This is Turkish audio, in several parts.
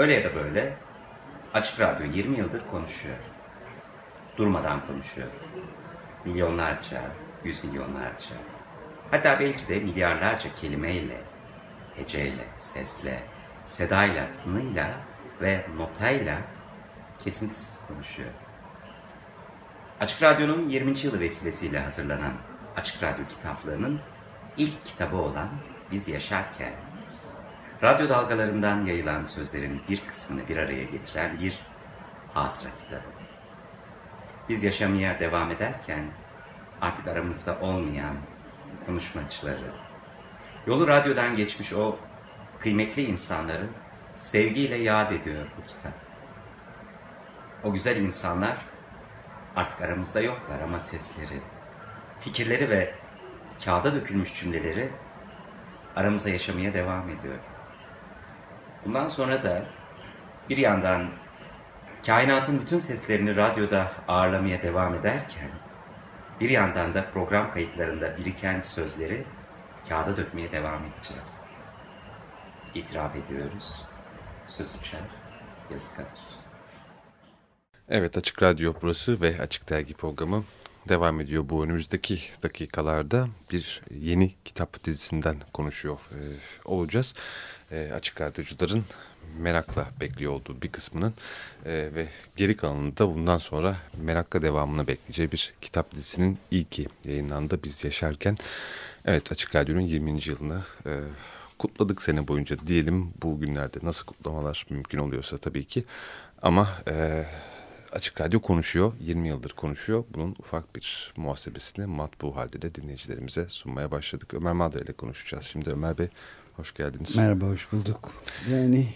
Öyle ya da böyle Açık Radyo 20 yıldır konuşuyor. Durmadan konuşuyor. Milyonlarca, yüz milyonlarca, hatta belki de milyarlarca kelimeyle, heceyle, sesle, sedayla, tınıyla ve notayla kesintisiz konuşuyor. Açık Radyo'nun 20. yılı vesilesiyle hazırlanan Açık Radyo kitaplarının ilk kitabı olan Biz Yaşarken, radyo dalgalarından yayılan sözlerin bir kısmını bir araya getiren bir hatıra kitabı. Biz yaşamaya devam ederken artık aramızda olmayan konuşmacıları, yolu radyodan geçmiş o kıymetli insanları sevgiyle yad ediyor bu kitap. O güzel insanlar artık aramızda yoklar ama sesleri, fikirleri ve kağıda dökülmüş cümleleri aramızda yaşamaya devam ediyor. Bundan sonra da bir yandan kainatın bütün seslerini radyoda ağırlamaya devam ederken, bir yandan da program kayıtlarında biriken sözleri kağıda dökmeye devam edeceğiz. İtiraf ediyoruz. Söz uçar, yazı kalır. Evet Açık Radyo burası ve Açık Dergi programı devam ediyor. Bu önümüzdeki dakikalarda bir yeni kitap dizisinden konuşuyor e, olacağız. E, açık Radyocuların merakla bekliyor olduğu bir kısmının e, ve geri kalanında bundan sonra merakla devamını bekleyeceği bir kitap dizisinin ilki yayınlandı. Biz yaşarken evet Açık Radyo'nun 20. yılını e, kutladık sene boyunca diyelim. Bu günlerde nasıl kutlamalar mümkün oluyorsa tabii ki ama... E, Açık Radyo konuşuyor. 20 yıldır konuşuyor. Bunun ufak bir muhasebesini matbu halde de dinleyicilerimize sunmaya başladık. Ömer Madre ile konuşacağız. Şimdi Ömer Bey hoş geldiniz. Merhaba, hoş bulduk. Yani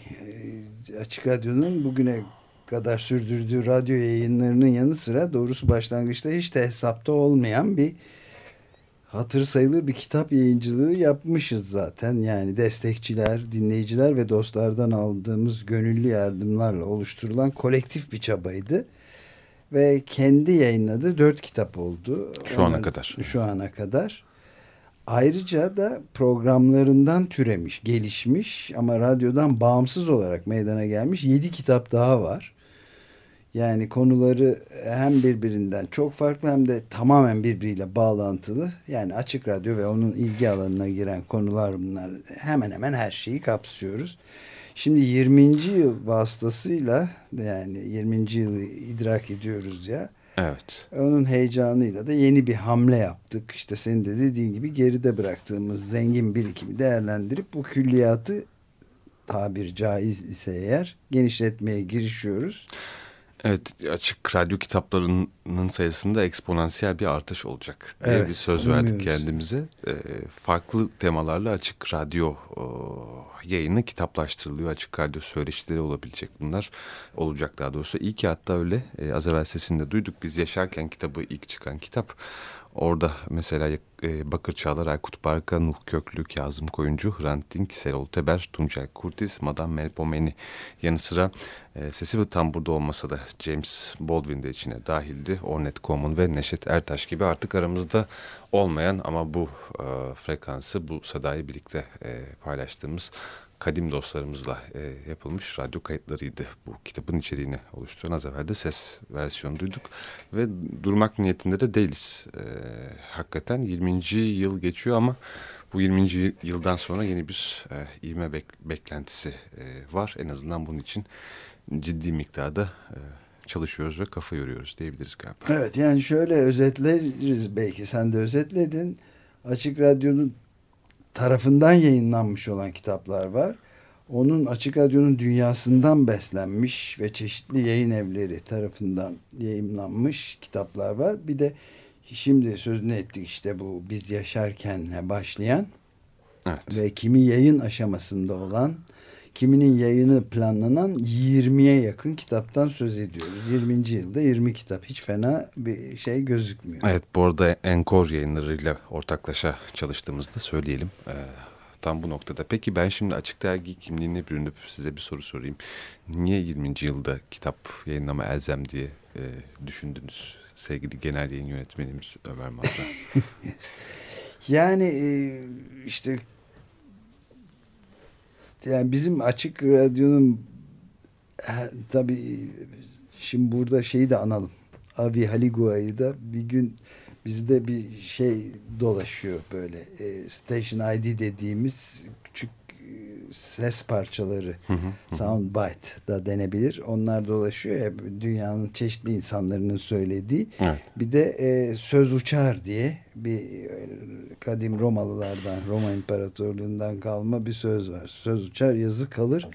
e, Açık Radyo'nun bugüne kadar sürdürdüğü radyo yayınlarının yanı sıra doğrusu başlangıçta hiç de hesapta olmayan bir hatır sayılır bir kitap yayıncılığı yapmışız zaten. Yani destekçiler, dinleyiciler ve dostlardan aldığımız gönüllü yardımlarla oluşturulan kolektif bir çabaydı. Ve kendi yayınladığı dört kitap oldu. Şu Onlar, ana kadar. Şu ana kadar. Ayrıca da programlarından türemiş, gelişmiş ama radyodan bağımsız olarak meydana gelmiş yedi kitap daha var. Yani konuları hem birbirinden çok farklı hem de tamamen birbiriyle bağlantılı. Yani açık radyo ve onun ilgi alanına giren konular bunlar. Hemen hemen her şeyi kapsıyoruz. Şimdi 20. yıl vasıtasıyla yani 20. yılı idrak ediyoruz ya. Evet. Onun heyecanıyla da yeni bir hamle yaptık. İşte senin de dediğin gibi geride bıraktığımız zengin birikimi değerlendirip bu külliyatı tabir caiz ise eğer genişletmeye girişiyoruz. Evet açık radyo kitaplarının sayısında eksponansiyel bir artış olacak diye evet, bir söz verdik kendimize. E, farklı temalarla açık radyo e, yayını kitaplaştırılıyor. Açık radyo söyleşileri olabilecek bunlar olacak daha doğrusu. İyi ki hatta öyle e, az evvel sesinde duyduk biz yaşarken kitabı ilk çıkan kitap. Orada mesela e, Bakır Çağlar, Aykut Barka, Nuh Köklü, Kazım Koyuncu, Hrant Dink, Serol Teber, Tuncay Kurtis, Madame Melpomeni yanı sıra e, sesi ve tam burada olmasa da James Baldwin de içine dahildi. Ornette Coleman ve Neşet Ertaş gibi artık aramızda olmayan ama bu e, frekansı, bu sadayı birlikte e, paylaştığımız kadim dostlarımızla e, yapılmış radyo kayıtlarıydı. Bu kitabın içeriğini oluşturan az evvel de ses versiyonu duyduk. Ve durmak niyetinde de değiliz. E, hakikaten 20. yıl geçiyor ama bu 20. yıldan sonra yeni bir e, ivme bek beklentisi e, var. En azından bunun için ciddi miktarda e, çalışıyoruz ve kafa yoruyoruz diyebiliriz galiba. Evet yani şöyle özetleriz belki sen de özetledin. Açık Radyo'nun tarafından yayınlanmış olan kitaplar var. Onun Açık Radyo'nun dünyasından beslenmiş ve çeşitli yayın evleri tarafından yayınlanmış kitaplar var. Bir de şimdi sözünü ettik işte bu biz yaşarken başlayan evet. ve kimi yayın aşamasında olan kiminin yayını planlanan 20'ye yakın kitaptan söz ediyoruz. 20. yılda 20 kitap. Hiç fena bir şey gözükmüyor. Evet bu arada Enkor yayınlarıyla ortaklaşa çalıştığımızda söyleyelim. Ee, tam bu noktada. Peki ben şimdi Açık Dergi kimliğine bürünüp size bir soru sorayım. Niye 20. yılda kitap yayınlama elzem diye e, düşündünüz sevgili genel yayın yönetmenimiz Ömer Mazda? yani e, işte yani bizim açık radyonun tabii şimdi burada şeyi de analım. Avi Haligua'yı da bir gün bizde bir şey dolaşıyor böyle e, Station ID dediğimiz küçük e, ses parçaları sound bite da denebilir. Onlar dolaşıyor ya dünyanın çeşitli insanların söylediği. Evet. Bir de e, söz uçar diye bir e, kadim Romalılardan Roma İmparatorluğundan kalma bir söz var. Söz uçar yazı kalır.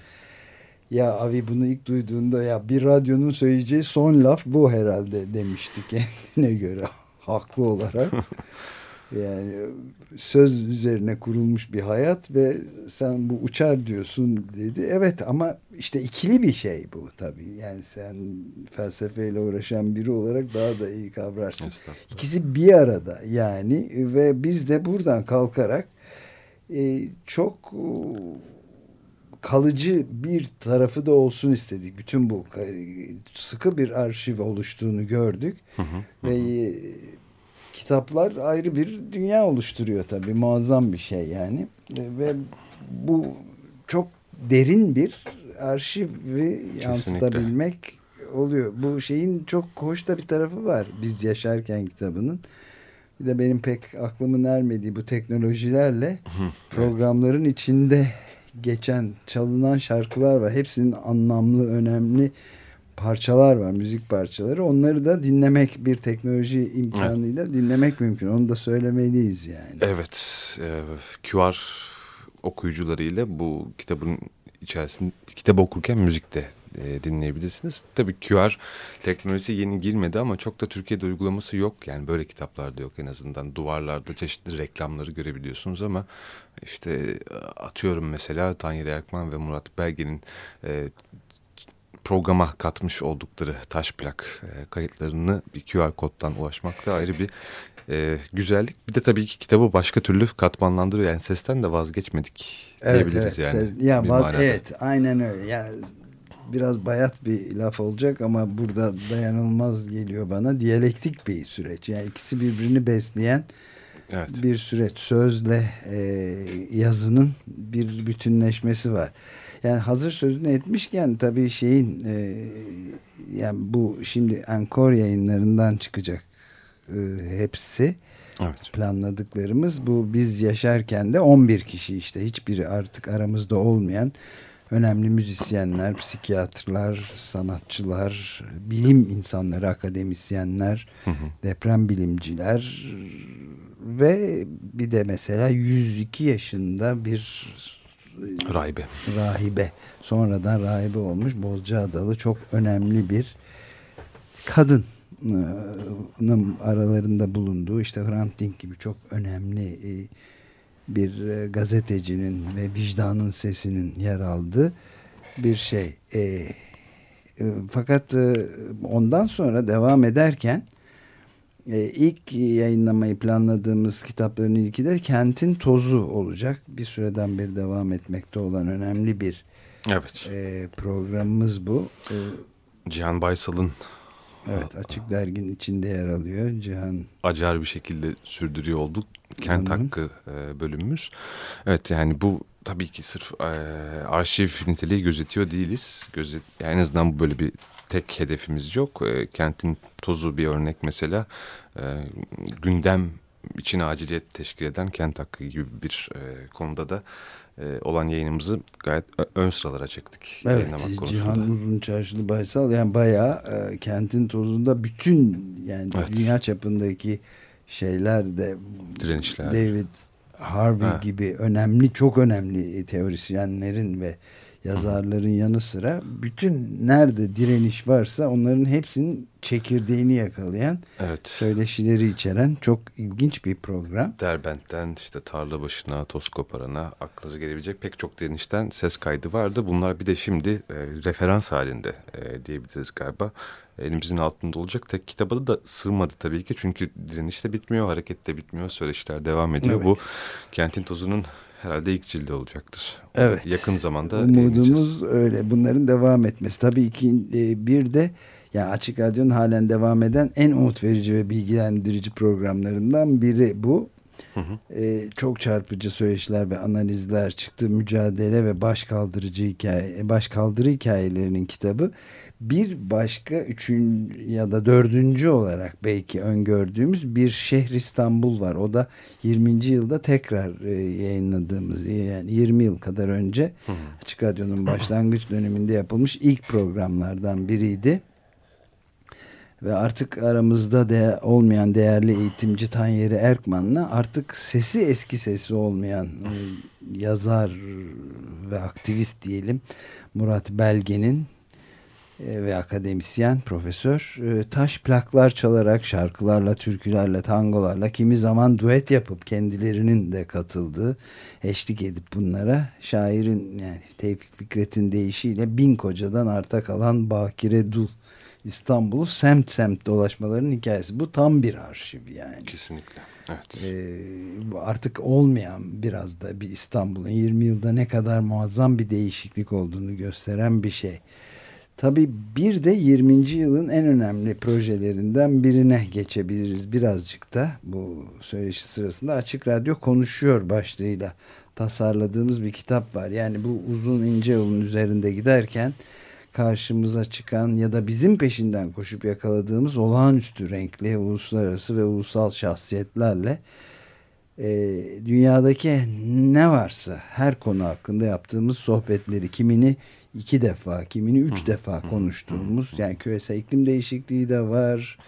Ya abi bunu ilk duyduğunda ya bir radyonun söyleyeceği son laf bu herhalde demişti kendine göre haklı olarak. Yani söz üzerine kurulmuş bir hayat ve sen bu uçar diyorsun dedi. Evet ama işte ikili bir şey bu tabii. Yani sen felsefeyle uğraşan biri olarak daha da iyi kavrarsın. İkisi bir arada yani ve biz de buradan kalkarak e, çok kalıcı bir tarafı da olsun istedik. Bütün bu sıkı bir arşiv oluştuğunu gördük. Hı hı, ve hı. Kitaplar ayrı bir dünya oluşturuyor tabii. Muazzam bir şey yani. Ve bu çok derin bir arşivi yansıtabilmek oluyor. Bu şeyin çok hoş da bir tarafı var. Biz yaşarken kitabının. Bir de benim pek aklımın ermediği bu teknolojilerle programların içinde geçen çalınan şarkılar var. Hepsinin anlamlı, önemli parçalar var, müzik parçaları. Onları da dinlemek bir teknoloji imkanıyla evet. dinlemek mümkün. Onu da söylemeliyiz yani. Evet, e, QR okuyucularıyla bu kitabın içerisinde kitap okurken müzik de e, dinleyebilirsiniz. Tabii QR teknolojisi yeni girmedi ama çok da Türkiye'de uygulaması yok. Yani böyle kitaplarda yok en azından. Duvarlarda çeşitli reklamları görebiliyorsunuz ama işte e, atıyorum mesela Tanyer Yakman ve Murat Belge'nin e, programa katmış oldukları taş plak e, kayıtlarını bir QR koddan ulaşmak da ayrı bir e, güzellik. Bir de tabii ki kitabı başka türlü katmanlandırıyor. Yani sesten de vazgeçmedik evet, diyebiliriz evet, yani. Ses, ya, evet aynen öyle. Yani biraz bayat bir laf olacak ama burada dayanılmaz geliyor bana. Diyalektik bir süreç. Yani ikisi birbirini besleyen evet. bir süreç. Sözle e, yazının bir bütünleşmesi var. Yani hazır sözünü etmişken tabii şeyin e, yani bu şimdi Ankor yayınlarından çıkacak e, hepsi. Evet. Planladıklarımız bu biz yaşarken de 11 kişi işte hiçbiri artık aramızda olmayan önemli müzisyenler, psikiyatrlar, sanatçılar, bilim insanları, akademisyenler, hı hı. deprem bilimciler ve bir de mesela 102 yaşında bir rahibe. Rahibe. Sonradan rahibe olmuş Bozcaadalı çok önemli bir kadın aralarında bulunduğu işte Hrant Dink gibi çok önemli bir e, gazetecinin ve vicdanın sesinin yer aldığı bir şey. E, e, fakat e, ondan sonra devam ederken e, ilk yayınlamayı planladığımız kitapların ilki de Kentin Tozu olacak. Bir süreden beri devam etmekte olan önemli bir evet. e, programımız bu. E, Cihan Baysal'ın Evet açık dergin içinde yer alıyor. Cihan acar bir şekilde sürdürüyor olduk. Kent -hı. hakkı e, bölümümüz. Evet yani bu tabii ki sırf e, arşiv niteliği gözetiyor değiliz. Gözet, yani en azından böyle bir tek hedefimiz yok. E, kentin tozu bir örnek mesela. E, gündem için aciliyet teşkil eden kent hakkı gibi bir e, konuda da e, olan yayınımızı gayet ön sıralara çektik. Evet Cihan Uzun Çarşılı Baysal yani bayağı e, kentin tozunda bütün yani evet. dünya çapındaki şeyler de direnişler David Harvey ha. gibi önemli çok önemli teorisyenlerin ve yazarların yanı sıra bütün nerede direniş varsa onların hepsinin çekirdeğini yakalayan evet. söyleşileri içeren çok ilginç bir program. Derbent'ten işte tarla başına, toz koparana aklınıza gelebilecek pek çok direnişten ses kaydı vardı. Bunlar bir de şimdi e, referans halinde e, diyebiliriz galiba. Elimizin altında olacak. Tek kitaba da sığmadı tabii ki. Çünkü direniş de bitmiyor, hareket de bitmiyor, söyleşiler devam ediyor. Evet. Bu kentin tozunun herhalde ilk cildi olacaktır. Evet. Yakın zamanda Umudumuz öyle. Bunların devam etmesi. Tabii ki e, bir de yani Açık Radyo'nun halen devam eden en umut verici ve bilgilendirici programlarından biri bu. Hı hı. E, çok çarpıcı söyleşiler ve analizler çıktı. Mücadele ve baş kaldırıcı hikaye, baş kaldırı hikayelerinin kitabı. Bir başka üçün ya da dördüncü olarak belki öngördüğümüz bir şehir İstanbul var. O da 20. yılda tekrar e, yayınladığımız yani 20 yıl kadar önce hı hı. Açık Radyo'nun başlangıç döneminde yapılmış ilk programlardan biriydi ve artık aramızda de olmayan değerli eğitimci Tanyeri Erkman'la artık sesi eski sesi olmayan e, yazar ve aktivist diyelim Murat Belge'nin e, ve akademisyen, profesör e, taş plaklar çalarak şarkılarla, türkülerle, tangolarla kimi zaman duet yapıp kendilerinin de katıldığı eşlik edip bunlara şairin yani Tevfik Fikret'in deyişiyle bin kocadan arta kalan Bakire Dul İstanbul'u semt semt dolaşmalarının hikayesi. Bu tam bir arşiv yani. Kesinlikle. Evet. Ee, artık olmayan biraz da bir İstanbul'un 20 yılda ne kadar muazzam bir değişiklik olduğunu gösteren bir şey. Tabii bir de 20. yılın en önemli projelerinden birine geçebiliriz birazcık da bu söyleşi sırasında Açık Radyo konuşuyor başlığıyla tasarladığımız bir kitap var. Yani bu uzun ince yolun üzerinde giderken karşımıza çıkan ya da bizim peşinden koşup yakaladığımız olağanüstü renkli uluslararası ve ulusal şahsiyetlerle e, dünyadaki ne varsa her konu hakkında yaptığımız sohbetleri kimini iki defa kimini üç defa konuştuğumuz yani küresel iklim değişikliği de var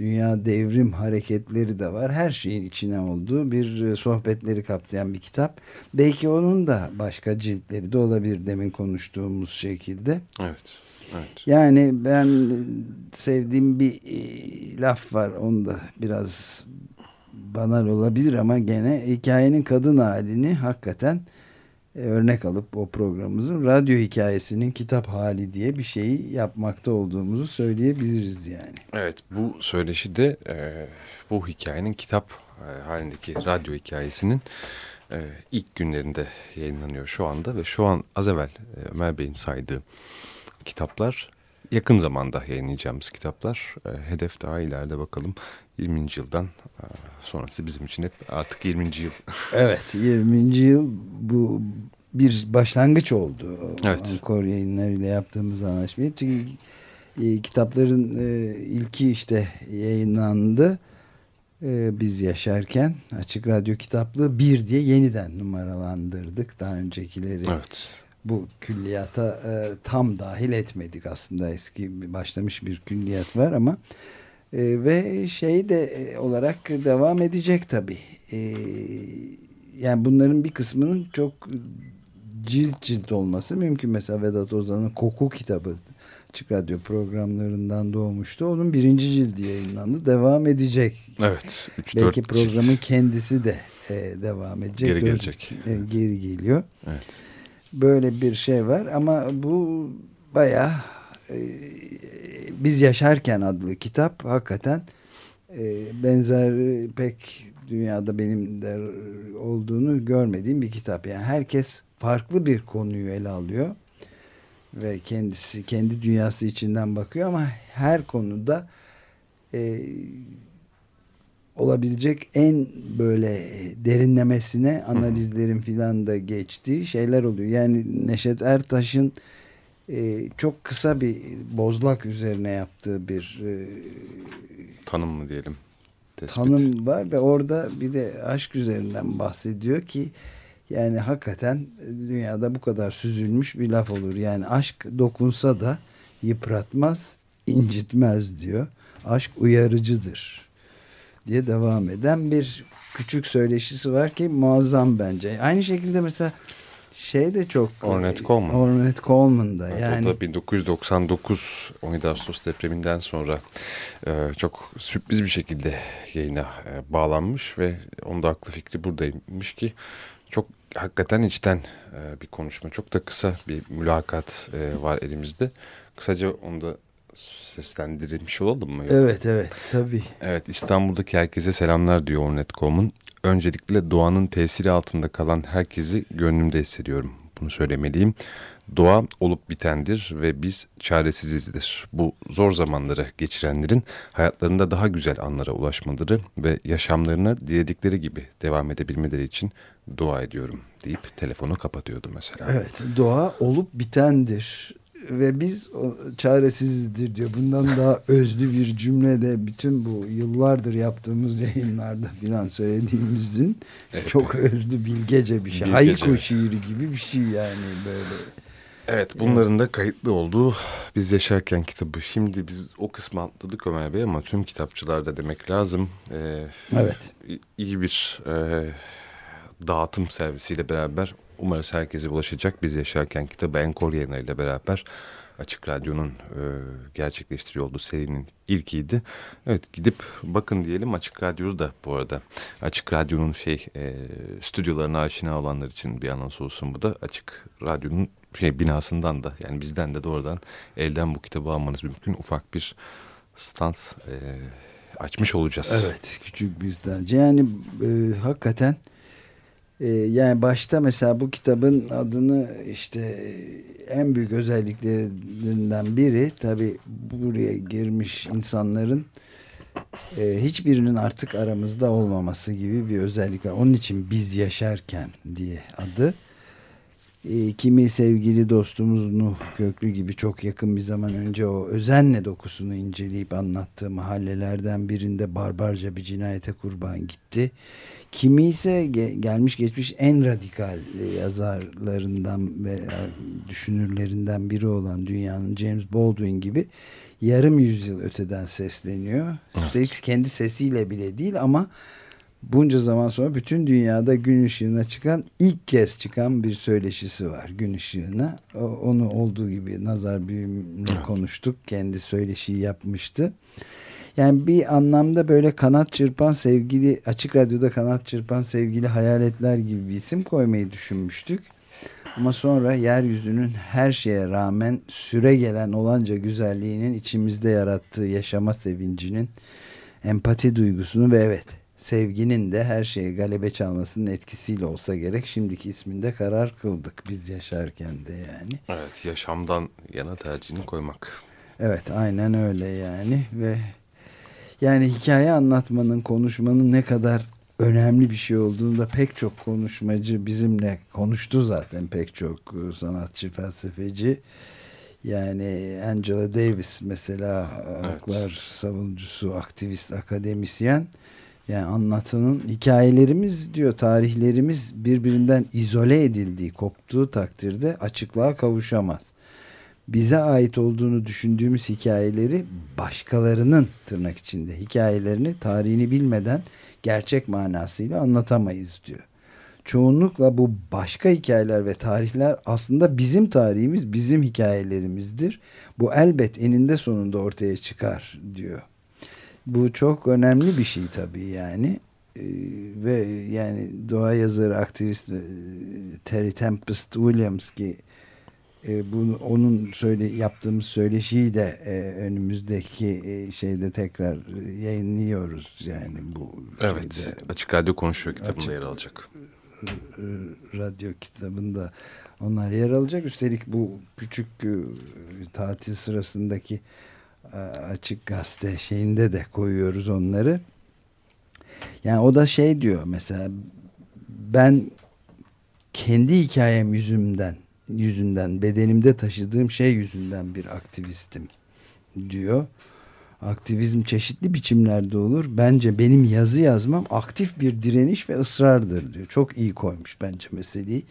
dünya devrim hareketleri de var. Her şeyin içine olduğu bir e, sohbetleri kapsayan bir kitap. Belki onun da başka ciltleri de olabilir demin konuştuğumuz şekilde. Evet. Evet. Yani ben sevdiğim bir e, laf var. Onu da biraz banal olabilir ama gene hikayenin kadın halini hakikaten e, örnek alıp o programımızın radyo hikayesinin kitap hali diye bir şeyi yapmakta olduğumuzu söyleyebiliriz yani. Evet bu söyleşi de e, bu hikayenin kitap e, halindeki radyo hikayesinin e, ilk günlerinde yayınlanıyor şu anda ve şu an az evvel e, Ömer Bey'in saydığı kitaplar yakın zamanda yayınlayacağımız kitaplar. E, hedef daha ileride bakalım 20. yıldan e, sonrası bizim için hep artık 20. yıl. evet 20. yıl bu bir başlangıç oldu. Evet. Ankor yayınlarıyla yaptığımız anlaşmayı. Çünkü e, kitapların e, ilki işte yayınlandı. E, biz yaşarken Açık Radyo kitaplığı bir diye yeniden numaralandırdık. Daha öncekileri evet. Bu külliyata e, tam dahil etmedik aslında. Eski başlamış bir külliyat var ama e, ve şey de e, olarak devam edecek tabii. E, yani bunların bir kısmının çok cilt cilt olması mümkün. Mesela Vedat Ozan'ın Koku kitabı Açık Radyo programlarından doğmuştu. Onun birinci cildi yayınlandı. Devam edecek. Evet. 3, Belki programın cilt. kendisi de e, devam edecek. Geri gelecek. E, geri geliyor. Evet. Böyle bir şey var ama bu bayağı e, Biz Yaşarken adlı kitap hakikaten e, benzer pek dünyada benim de olduğunu görmediğim bir kitap. Yani herkes farklı bir konuyu ele alıyor ve kendisi kendi dünyası içinden bakıyor ama her konuda e, olabilecek en böyle derinlemesine analizlerin filan da geçtiği şeyler oluyor. Yani Neşet Ertaş'ın e, çok kısa bir bozlak üzerine yaptığı bir e, tanım mı diyelim? Tespit. Tanım var ve orada bir de aşk üzerinden bahsediyor ki yani hakikaten dünyada bu kadar süzülmüş bir laf olur. Yani aşk dokunsa da yıpratmaz, incitmez diyor. Aşk uyarıcıdır diye devam eden bir küçük söyleşisi var ki muazzam bence. Aynı şekilde mesela şey de çok Ornette Coleman. Ornette Coleman da evet, yani. O da 1999 17 Ağustos depreminden sonra e, çok sürpriz bir şekilde yayına e, bağlanmış ve onda aklı fikri buradaymış ki çok hakikaten içten e, bir konuşma. Çok da kısa bir mülakat e, var elimizde. Kısaca onu da seslendirilmiş olalım mı? Evet evet tabii. Evet İstanbul'daki herkese selamlar diyor Ornet.com'un. Öncelikle doğanın tesiri altında kalan herkesi gönlümde hissediyorum. Bunu söylemeliyim. Doğa olup bitendir ve biz çaresizizdir. Bu zor zamanları geçirenlerin hayatlarında daha güzel anlara ulaşmaları ve yaşamlarına diledikleri gibi devam edebilmeleri için dua ediyorum deyip telefonu kapatıyordu mesela. Evet doğa olup bitendir ve biz çaresizizdir diyor. Bundan daha özlü bir cümle de bütün bu yıllardır yaptığımız yayınlarda filan söylediğimizin evet. çok özlü bilgece bir şey. Bilgece. Haiku şiiri gibi bir şey yani böyle. Evet bunların da kayıtlı olduğu Biz Yaşarken kitabı. Şimdi biz o kısmı atladık Ömer Bey ama tüm kitapçılarda demek lazım. Ee, evet. İyi bir e, dağıtım servisiyle beraber umarız herkese ulaşacak. Biz Yaşarken kitabı Enkol yayınlarıyla beraber Açık Radyo'nun e, gerçekleştiriyor olduğu serinin ilkiydi. Evet gidip bakın diyelim Açık Radyo'da da bu arada. Açık Radyo'nun şey e, stüdyolarına aşina olanlar için bir anons olsun bu da. Açık Radyo'nun şey binasından da yani bizden de doğrudan elden bu kitabı almanız mümkün. Ufak bir stand e, açmış olacağız. Evet küçük bizden. Yani e, hakikaten e, yani başta mesela bu kitabın adını işte en büyük özelliklerinden biri tabi buraya girmiş insanların e, hiçbirinin artık aramızda olmaması gibi bir özellik var. Onun için biz yaşarken diye adı. E, kimi sevgili dostumuz Nuh Köklü gibi çok yakın bir zaman önce o özenle dokusunu inceleyip anlattığı mahallelerden birinde barbarca bir cinayete kurban gitti. Kimi ise gelmiş geçmiş en radikal yazarlarından ve düşünürlerinden biri olan dünyanın James Baldwin gibi yarım yüzyıl öteden sesleniyor. Evet. Üstelik kendi sesiyle bile değil ama bunca zaman sonra bütün dünyada gün ışığına çıkan ilk kez çıkan bir söyleşisi var gün ışığına. Onu olduğu gibi nazar büyümle konuştuk. Kendi söyleşiyi yapmıştı. Yani bir anlamda böyle kanat çırpan sevgili açık radyoda kanat çırpan sevgili hayaletler gibi bir isim koymayı düşünmüştük. Ama sonra yeryüzünün her şeye rağmen süre gelen olanca güzelliğinin içimizde yarattığı yaşama sevincinin empati duygusunu ve evet sevginin de her şeye galebe çalmasının etkisiyle olsa gerek şimdiki isminde karar kıldık biz yaşarken de yani. Evet yaşamdan yana tercihini koymak. Evet aynen öyle yani ve yani hikaye anlatmanın konuşmanın ne kadar önemli bir şey olduğunu da pek çok konuşmacı bizimle konuştu zaten pek çok e, sanatçı felsefeci. Yani Angela Davis mesela evet. haklar savunucusu, aktivist, akademisyen yani anlatının hikayelerimiz diyor tarihlerimiz birbirinden izole edildiği, koptuğu takdirde açıklığa kavuşamaz. Bize ait olduğunu düşündüğümüz hikayeleri başkalarının tırnak içinde hikayelerini tarihini bilmeden gerçek manasıyla anlatamayız diyor. Çoğunlukla bu başka hikayeler ve tarihler aslında bizim tarihimiz, bizim hikayelerimizdir. Bu elbet eninde sonunda ortaya çıkar diyor. Bu çok önemli bir şey tabii yani. Ee, ve yani doğa yazarı aktivist e, Terry Tempest Williams ki e, bunu onun söyle yaptığımız söyleşiyi de e, önümüzdeki e, şeyde tekrar yayınlıyoruz yani bu evet şeyde, açık radyo konuşuyor kitabında açık, yer alacak. radyo kitabında onlar yer alacak. Üstelik bu küçük e, tatil sırasındaki e, açık gazete şeyinde de koyuyoruz onları yani o da şey diyor mesela ben kendi hikayem yüzümden yüzünden, bedenimde taşıdığım şey yüzünden bir aktivistim diyor. Aktivizm çeşitli biçimlerde olur. Bence benim yazı yazmam aktif bir direniş ve ısrardır diyor. Çok iyi koymuş bence meseleyi.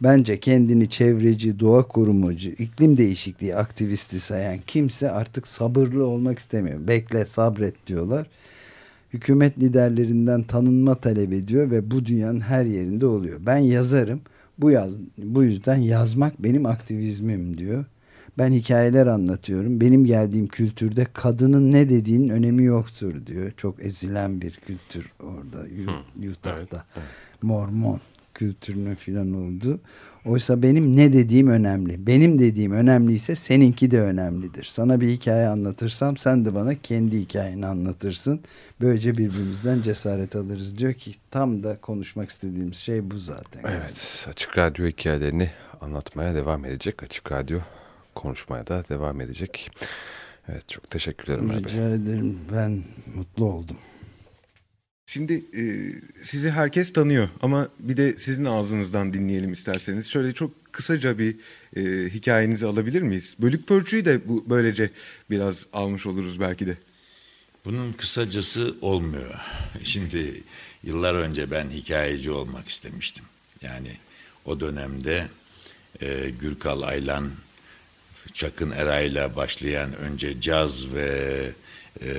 Bence kendini çevreci, doğa korumacı, iklim değişikliği aktivisti sayan kimse artık sabırlı olmak istemiyor. Bekle, sabret diyorlar. Hükümet liderlerinden tanınma talep ediyor ve bu dünyanın her yerinde oluyor. Ben yazarım bu yaz bu yüzden yazmak benim aktivizmim diyor. Ben hikayeler anlatıyorum. Benim geldiğim kültürde kadının ne dediğinin önemi yoktur diyor. Çok ezilen bir kültür orada Utah'da. Evet, evet. Mormon kültürünün filan oldu. Oysa benim ne dediğim önemli. Benim dediğim önemliyse seninki de önemlidir. Sana bir hikaye anlatırsam sen de bana kendi hikayeni anlatırsın. Böylece birbirimizden cesaret alırız. Diyor ki tam da konuşmak istediğimiz şey bu zaten. Evet Açık Radyo hikayelerini anlatmaya devam edecek. Açık Radyo konuşmaya da devam edecek. Evet çok teşekkürler Ömer Rica Bey. ederim ben mutlu oldum. Şimdi e, sizi herkes tanıyor ama bir de sizin ağzınızdan dinleyelim isterseniz. Şöyle çok kısaca bir e, hikayenizi alabilir miyiz? Bölük pörçüyü de bu böylece biraz almış oluruz belki de. Bunun kısacası olmuyor. Şimdi yıllar önce ben hikayeci olmak istemiştim. Yani o dönemde e, Gürkal Aylan, Çakın Eray'la başlayan önce caz ve e,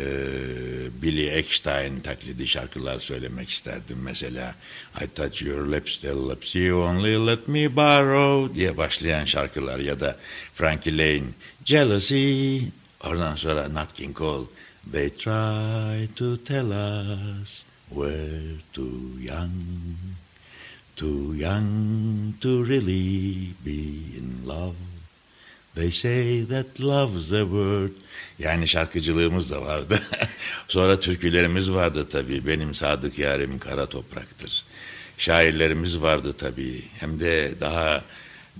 Billy Eckstein taklidi şarkılar söylemek isterdim. Mesela I touch your lips, the lips you only let me borrow diye başlayan şarkılar ya da Frankie Lane, Jealousy, oradan sonra Nat King Cole, They try to tell us we're too young, too young to really be in love. They say that love's the word. Yani şarkıcılığımız da vardı. Sonra türkülerimiz vardı tabii. Benim sadık yarim kara topraktır. Şairlerimiz vardı tabii. Hem de daha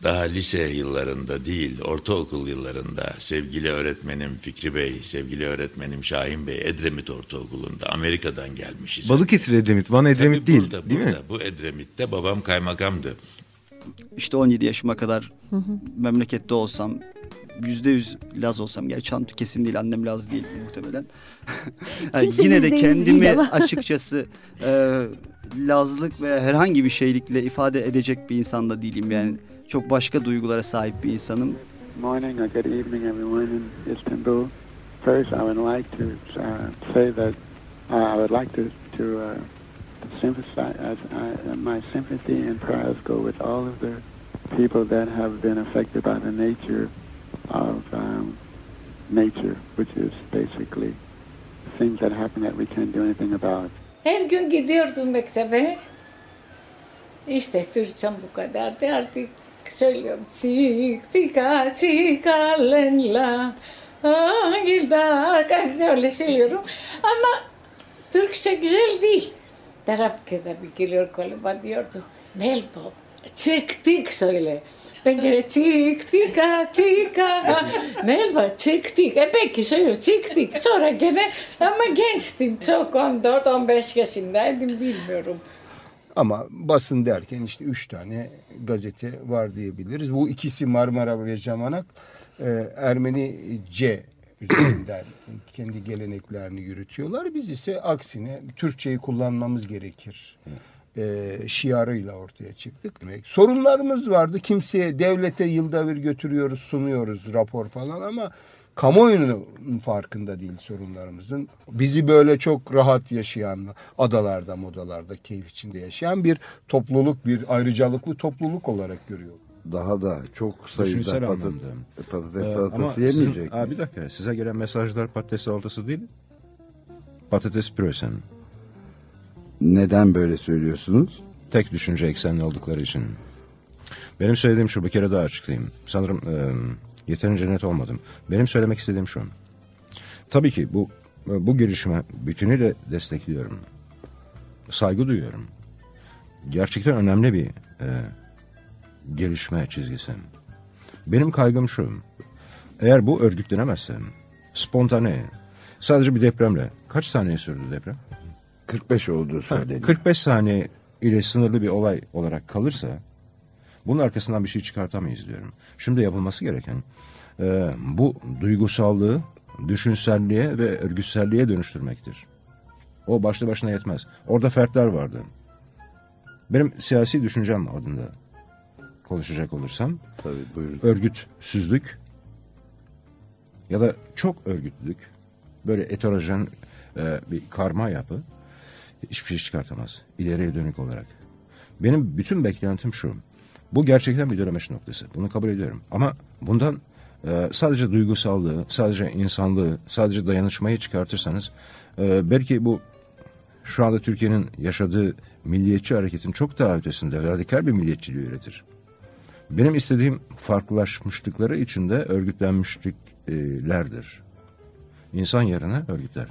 daha lise yıllarında değil, ortaokul yıllarında sevgili öğretmenim Fikri Bey, sevgili öğretmenim Şahin Bey Edremit Ortaokulu'nda Amerika'dan gelmişiz. Balıkesir Edremit, Van Edremit Tabii değil burada, değil burada, mi? Bu Edremit'te babam kaymakamdı. İşte 17 yaşıma kadar hı hı. memlekette olsam yüzde yüz Laz olsam gerçi Çantı kesin değil annem Laz değil muhtemelen. yani yine de kendimi açıkçası e, Lazlık ve herhangi bir şeylikle ifade edecek bir insan da değilim yani çok başka duygulara sahip bir insanım. Morning or good evening everyone in Istanbul. First I would like to uh, say that uh, I would like to to uh, sympathize uh, my sympathy and prayers go with all of the people that have been affected by the nature of um, nature, which is basically things that happen that we can't do anything about. Her gün gidiyordum mektebe. İşte Türkçem bu kadardı artık söylüyorum. Tik tika tika lenla. Girda öyle söylüyorum. Ama Türkçe güzel değil. Bir geliyor koluma diyordu. Melbo, tik tik söyle. Ben gene tik tika tika. Melba tik tik. E peki söyle tik. Sonra gene ama gençtim. Çok 14-15 yaşındaydım bilmiyorum. Ama basın derken işte üç tane gazete var diyebiliriz. Bu ikisi Marmara ve Camanak Ermenice üzerinden kendi geleneklerini yürütüyorlar. Biz ise aksine Türkçeyi kullanmamız gerekir. E, şiarıyla ortaya çıktık. Demek. Sorunlarımız vardı. Kimseye devlete yılda bir götürüyoruz, sunuyoruz rapor falan ama kamuoyunun farkında değil sorunlarımızın. Bizi böyle çok rahat yaşayan, adalarda, modalarda, keyif içinde yaşayan bir topluluk, bir ayrıcalıklı topluluk olarak görüyor. Daha da çok sayıda patates, patates ee, salatası yemeyecek. Aa, bir dakika size gelen mesajlar patates salatası değil. Patates püresen. Neden böyle söylüyorsunuz? Tek düşünce eksenli oldukları için. Benim söylediğim şu bir kere daha açıklayayım. Sanırım e, Yeterince net olmadım. Benim söylemek istediğim şu. Tabii ki bu bu girişime bütünüyle destekliyorum. Saygı duyuyorum. Gerçekten önemli bir e, gelişme çizgisi. Benim kaygım şu. Eğer bu örgütlenemezse spontane sadece bir depremle kaç saniye sürdü deprem? 45 olduğu söyleniyor. 45 saniye ile sınırlı bir olay olarak kalırsa bunun arkasından bir şey çıkartamayız diyorum. Şimdi yapılması gereken e, bu duygusallığı düşünselliğe ve örgütselliğe dönüştürmektir. O başlı başına yetmez. Orada fertler vardı. Benim siyasi düşüncem adında konuşacak olursam Tabii, buyurun. örgütsüzlük ya da çok örgütlülük böyle heterojen e, bir karma yapı hiçbir şey çıkartamaz ileriye dönük olarak. Benim bütün beklentim şu. Bu gerçekten bir dönemeç noktası. Bunu kabul ediyorum. Ama bundan e, sadece duygusallığı, sadece insanlığı, sadece dayanışmayı çıkartırsanız e, belki bu şu anda Türkiye'nin yaşadığı milliyetçi hareketin çok daha ötesinde radikal bir milliyetçiliği üretir. Benim istediğim farklılaşmışlıkları içinde örgütlenmişliklerdir. İnsan yerine örgütler.